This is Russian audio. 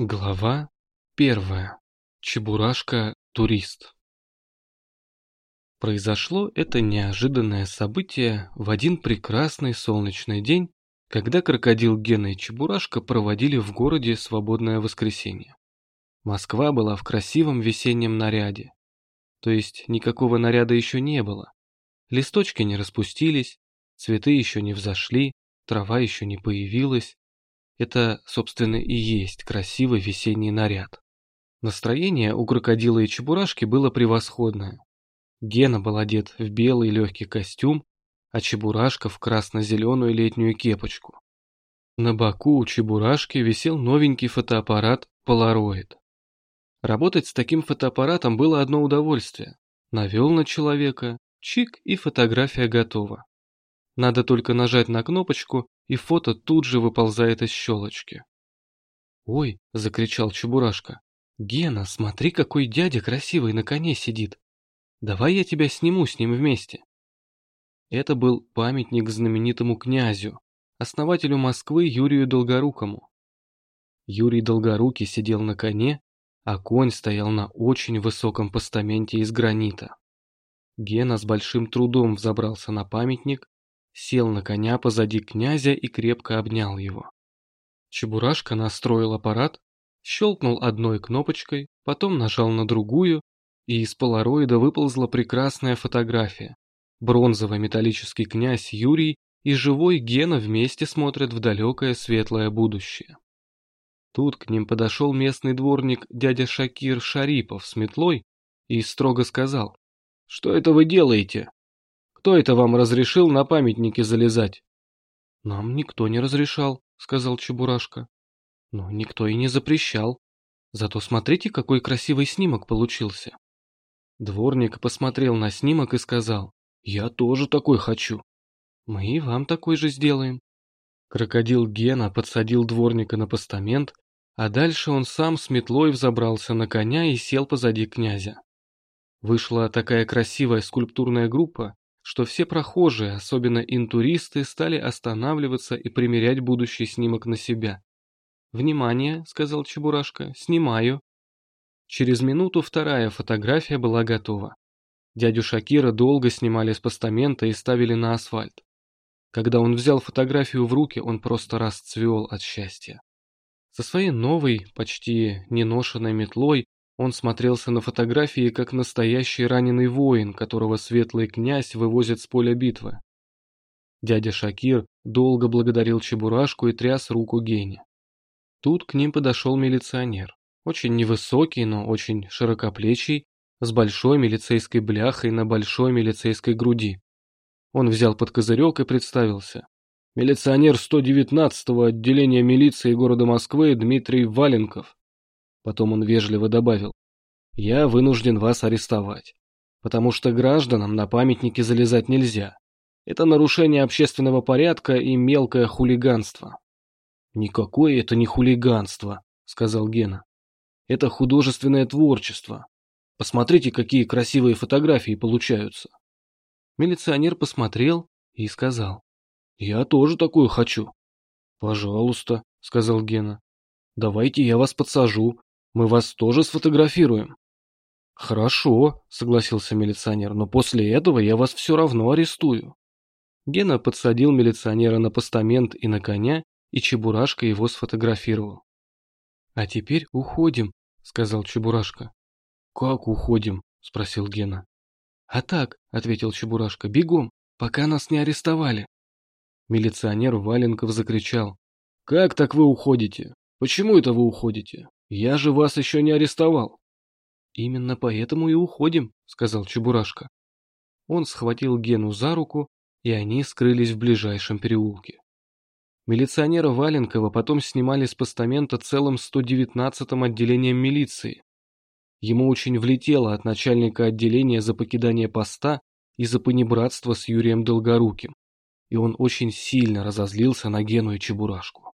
Глава первая. Чебурашка-турист. Произошло это неожиданное событие в один прекрасный солнечный день, когда крокодил Гена и Чебурашка проводили в городе свободное воскресенье. Москва была в красивом весеннем наряде. То есть никакого наряда еще не было. Листочки не распустились, цветы еще не взошли, трава еще не появилась, это, собственно, и есть красивый весенний наряд. Настроение у крокодила и чебурашки было превосходное. Гена был одет в белый легкий костюм, а чебурашка в красно-зеленую летнюю кепочку. На боку у чебурашки висел новенький фотоаппарат Polaroid. Работать с таким фотоаппаратом было одно удовольствие. Навел на человека, чик и фотография готова. Надо только нажать на кнопочку, и фото тут же выползает из щелочки. «Ой!» — закричал Чебурашка. «Гена, смотри, какой дядя красивый на коне сидит! Давай я тебя сниму с ним вместе!» Это был памятник знаменитому князю, основателю Москвы Юрию Долгорукому. Юрий Долгорукий сидел на коне, а конь стоял на очень высоком постаменте из гранита. Гена с большим трудом взобрался на памятник сел на коня позади князя и крепко обнял его. Чебурашка настроил аппарат, щелкнул одной кнопочкой, потом нажал на другую, и из полароида выползла прекрасная фотография. Бронзовый металлический князь Юрий и живой Гена вместе смотрят в далекое светлое будущее. Тут к ним подошел местный дворник дядя Шакир Шарипов с метлой и строго сказал, «Что это вы делаете? Кто это вам разрешил на памятники залезать? Нам никто не разрешал, сказал Чебурашка. Но никто и не запрещал. Зато смотрите, какой красивый снимок получился. Дворник посмотрел на снимок и сказал, «Я тоже такой хочу». «Мы и вам такой же сделаем». Крокодил Гена подсадил дворника на постамент, а дальше он сам с метлой взобрался на коня и сел позади князя. Вышла такая красивая скульптурная группа, что все прохожие, особенно интуристы, стали останавливаться и примерять будущий снимок на себя. «Внимание», — сказал Чебурашка, — «снимаю». Через минуту вторая фотография была готова. Дядю Шакира долго снимали с постамента и ставили на асфальт. Когда он взял фотографию в руки, он просто расцвел от счастья. Со своей новой, почти неношенной метлой он смотрелся на фотографии как настоящий раненый воин, которого светлый князь вывозит с поля битвы. Дядя Шакир долго благодарил Чебурашку и тряс руку Гене. Тут к ним подошел милиционер. Очень невысокий, но очень широкоплечий, с большой милицейской бляхой на большой милицейской груди. Он взял под козырек и представился. Милиционер 119-го отделения милиции города Москвы Дмитрий Валенков. Потом он вежливо добавил. «Я вынужден вас арестовать, потому что гражданам на памятники залезать нельзя. Это нарушение общественного порядка и мелкое хулиганство». «Никакое это не хулиганство», — сказал Гена. «Это художественное творчество. Посмотрите, какие красивые фотографии получаются». Милиционер посмотрел и сказал. «Я тоже такую хочу». «Пожалуйста», — сказал Гена. «Давайте я вас подсажу, мы вас тоже сфотографируем. Хорошо, согласился милиционер, но после этого я вас все равно арестую. Гена подсадил милиционера на постамент и на коня, и Чебурашка его сфотографировал. «А теперь уходим», — сказал Чебурашка. «Как уходим?» — спросил Гена. «А так», — ответил Чебурашка, — «бегом, пока нас не арестовали». Милиционер Валенков закричал. «Как так вы уходите? Почему это вы уходите? Я же вас еще не арестовал. Именно поэтому и уходим, сказал Чебурашка. Он схватил Гену за руку, и они скрылись в ближайшем переулке. Милиционера Валенкова потом снимали с постамента целым 119-м отделением милиции. Ему очень влетело от начальника отделения за покидание поста и за понебратство с Юрием Долгоруким, и он очень сильно разозлился на Гену и Чебурашку.